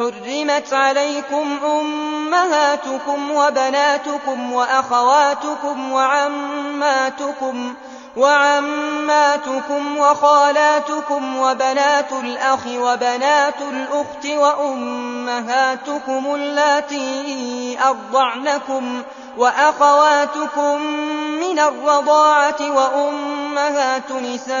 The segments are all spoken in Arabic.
حرمت عليكم أمهاتكم وبناتكم وأخواتكم وعماتكم وعماتكم وخالاتكم وبنات الأخ وبنات الأخت وأمهاتكم التي أرضعنكم وأخواتكم من الرضاعة وأمهات نسائكم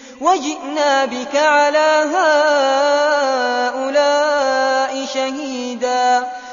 وجئنا بك على هؤلاء شهيدا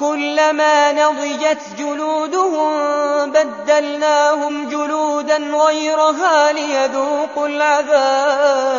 كلما نضجت جلودهم بدلناهم جلودا غيرها ليذوقوا العذاب.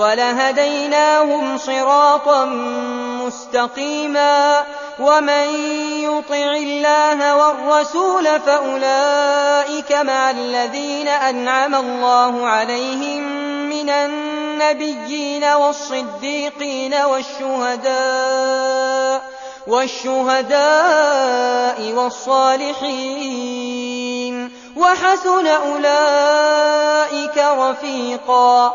ولهديناهم صراطا مستقيما ومن يطع الله والرسول فأولئك مع الذين أنعم الله عليهم من النبيين والصديقين والشهداء والشهداء والصالحين وحسن أولئك رفيقا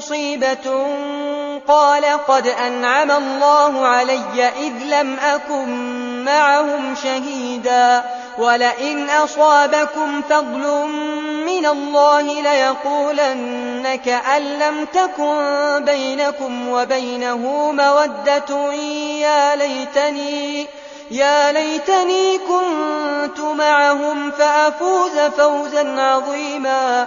مُّصِيبَةٌ قَالَ قَدْ أَنْعَمَ اللَّهُ عَلَيَّ إِذْ لَمْ أَكُن مَّعَهُمْ شَهِيدًا وَلَئِنْ أَصَابَكُمْ فَضْلٌ مِّنَ اللَّهِ لَيَقُولَنَّ كَأَن لَّمْ تَكُن بَيْنَكُمْ وَبَيْنَهُ مَوَدَّةٌ يَا لَيْتَنِي يا ليتني كنت معهم فأفوز فوزا عظيما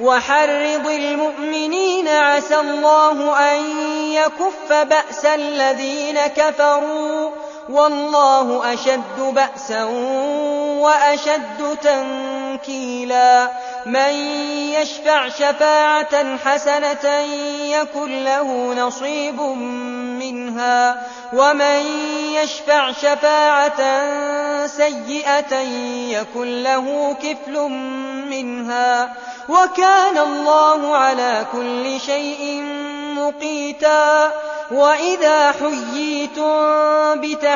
وحرض المؤمنين عسى الله أن يكف بأس الذين كفروا والله أشد بأسا وأشد تنكيلا. من يشفع شفاعة حسنة يكن له نصيب منها. ومن يشفع شفاعة سيئة يكن له كفل منها. وكان الله على كل شيء مقيتا. وإذا حييتم بتحديد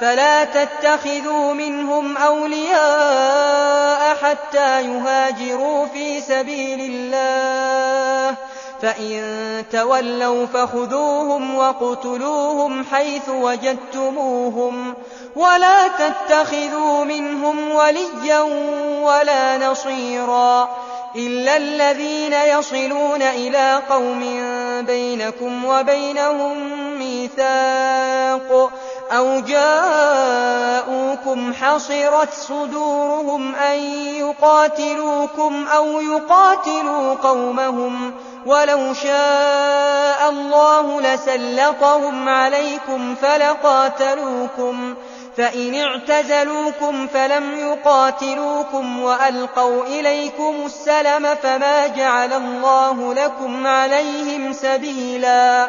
فلا تتخذوا منهم أولياء حتى يهاجروا في سبيل الله. فإن تولوا فخذوهم وقتلوهم حيث وجدتموهم. ولا تتخذوا منهم وليا ولا نصيرا. إلا الذين يصلون إلى قوم بينكم وبينهم ميثاق. أَوْ جَاءُوكُمْ حَصِرَتْ صُدُورُهُمْ أَن يُقَاتِلُوكُمْ أَوْ يُقَاتِلُوا قَوْمَهُمْ وَلَوْ شَاءَ اللَّهُ لَسَلَّطَهُمْ عَلَيْكُمْ فَلَقَاتَلُوكُمْ فَإِنِ اعْتَزَلُوكُمْ فَلَمْ يُقَاتِلُوكُمْ وَأَلْقَوْا إِلَيْكُمُ السَّلَمَ فَمَا جَعَلَ اللَّهُ لَكُمْ عَلَيْهِمْ سَبِيلًا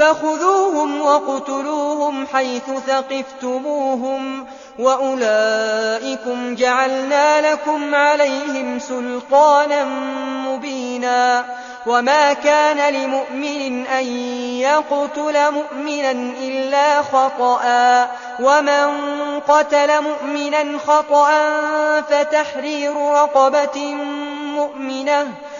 فخذوهم وقتلوهم حيث ثقفتموهم وأولئكم جعلنا لكم عليهم سلطانا مبينا وما كان لمؤمن أن يقتل مؤمنا إلا خطأ ومن قتل مؤمنا خطأ فتحرير رقبة مؤمنة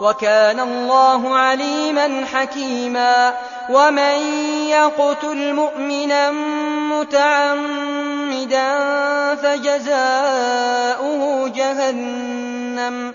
وكان الله عليما حكيما ومن يقتل مؤمنا متعمدا فجزاؤه جهنم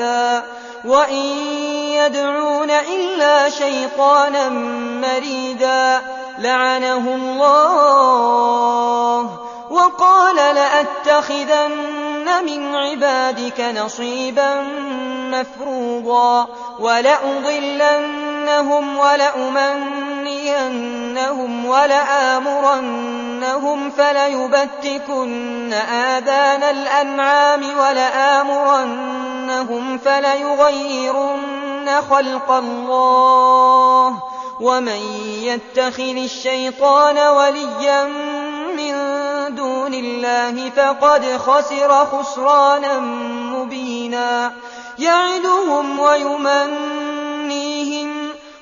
أبدا وإن يدعون إلا شيطانا مريدا لعنه الله وقال لأتخذن من عبادك نصيبا مفروضا ولأضلنهم ولأمنينهم ولآمرنهم فليبتكن آذان الأنعام ولآمرنهم يَرَوْنَهُمْ فَلَيُغَيِّرُنَّ خَلْقَ اللَّهِ وَمَن يَتَّخِذِ الشَّيْطَانَ وَلِيًّا مِّن دُونِ اللَّهِ فَقَدْ خَسِرَ خُسْرَانًا مُّبِينًا يَعِدُهُمْ وَيُمَنِّيهِمْ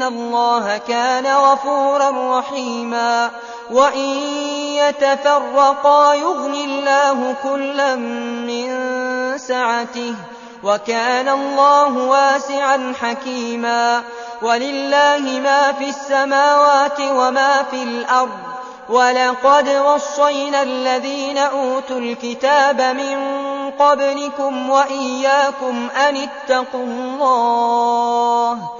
إن الله كان غفورا رحيما وإن يتفرقا يغني الله كلا من سعته وكان الله واسعا حكيما ولله ما في السماوات وما في الأرض ولقد وصينا الذين أوتوا الكتاب من قبلكم وإياكم أن اتقوا الله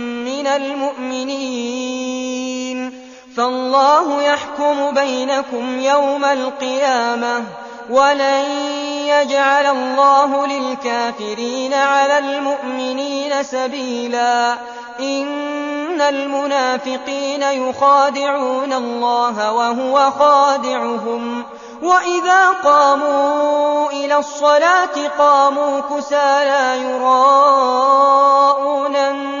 من المؤمنين. فالله يحكم بينكم يوم القيامة ولن يجعل الله للكافرين على المؤمنين سبيلا. إن المنافقين يخادعون الله وهو خادعهم. وَإِذَا قَامُوا إِلَى الصَّلَاةِ قَامُوا كُسَالَى يُرَاءُونَ النَّاسَ.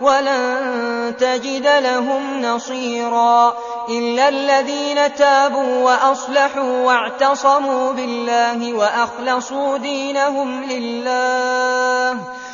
ولن تجد لهم نصيرا إلا الذين تابوا وأصلحوا واعتصموا بالله وأخلصوا دينهم لله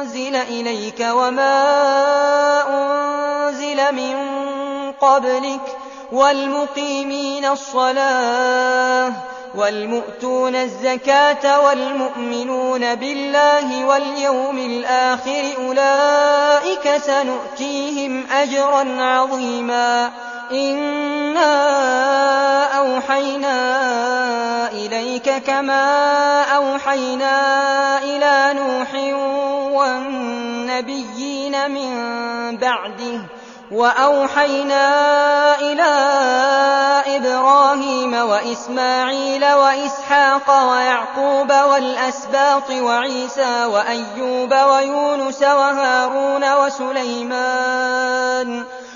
أنزل إليك وما أنزل من قبلك والمقيمين الصلاة والمؤتون الزكاة والمؤمنون بالله واليوم الآخر أولئك سنؤتيهم أجرا عظيما إنا أوحينا إليك كما أوحينا إلى نوح والنبيين من بعده وأوحينا إلى إبراهيم وإسماعيل وإسحاق ويعقوب والأسباط وعيسى وأيوب ويونس وهارون وسليمان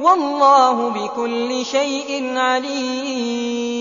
والله بكل شيء عليم.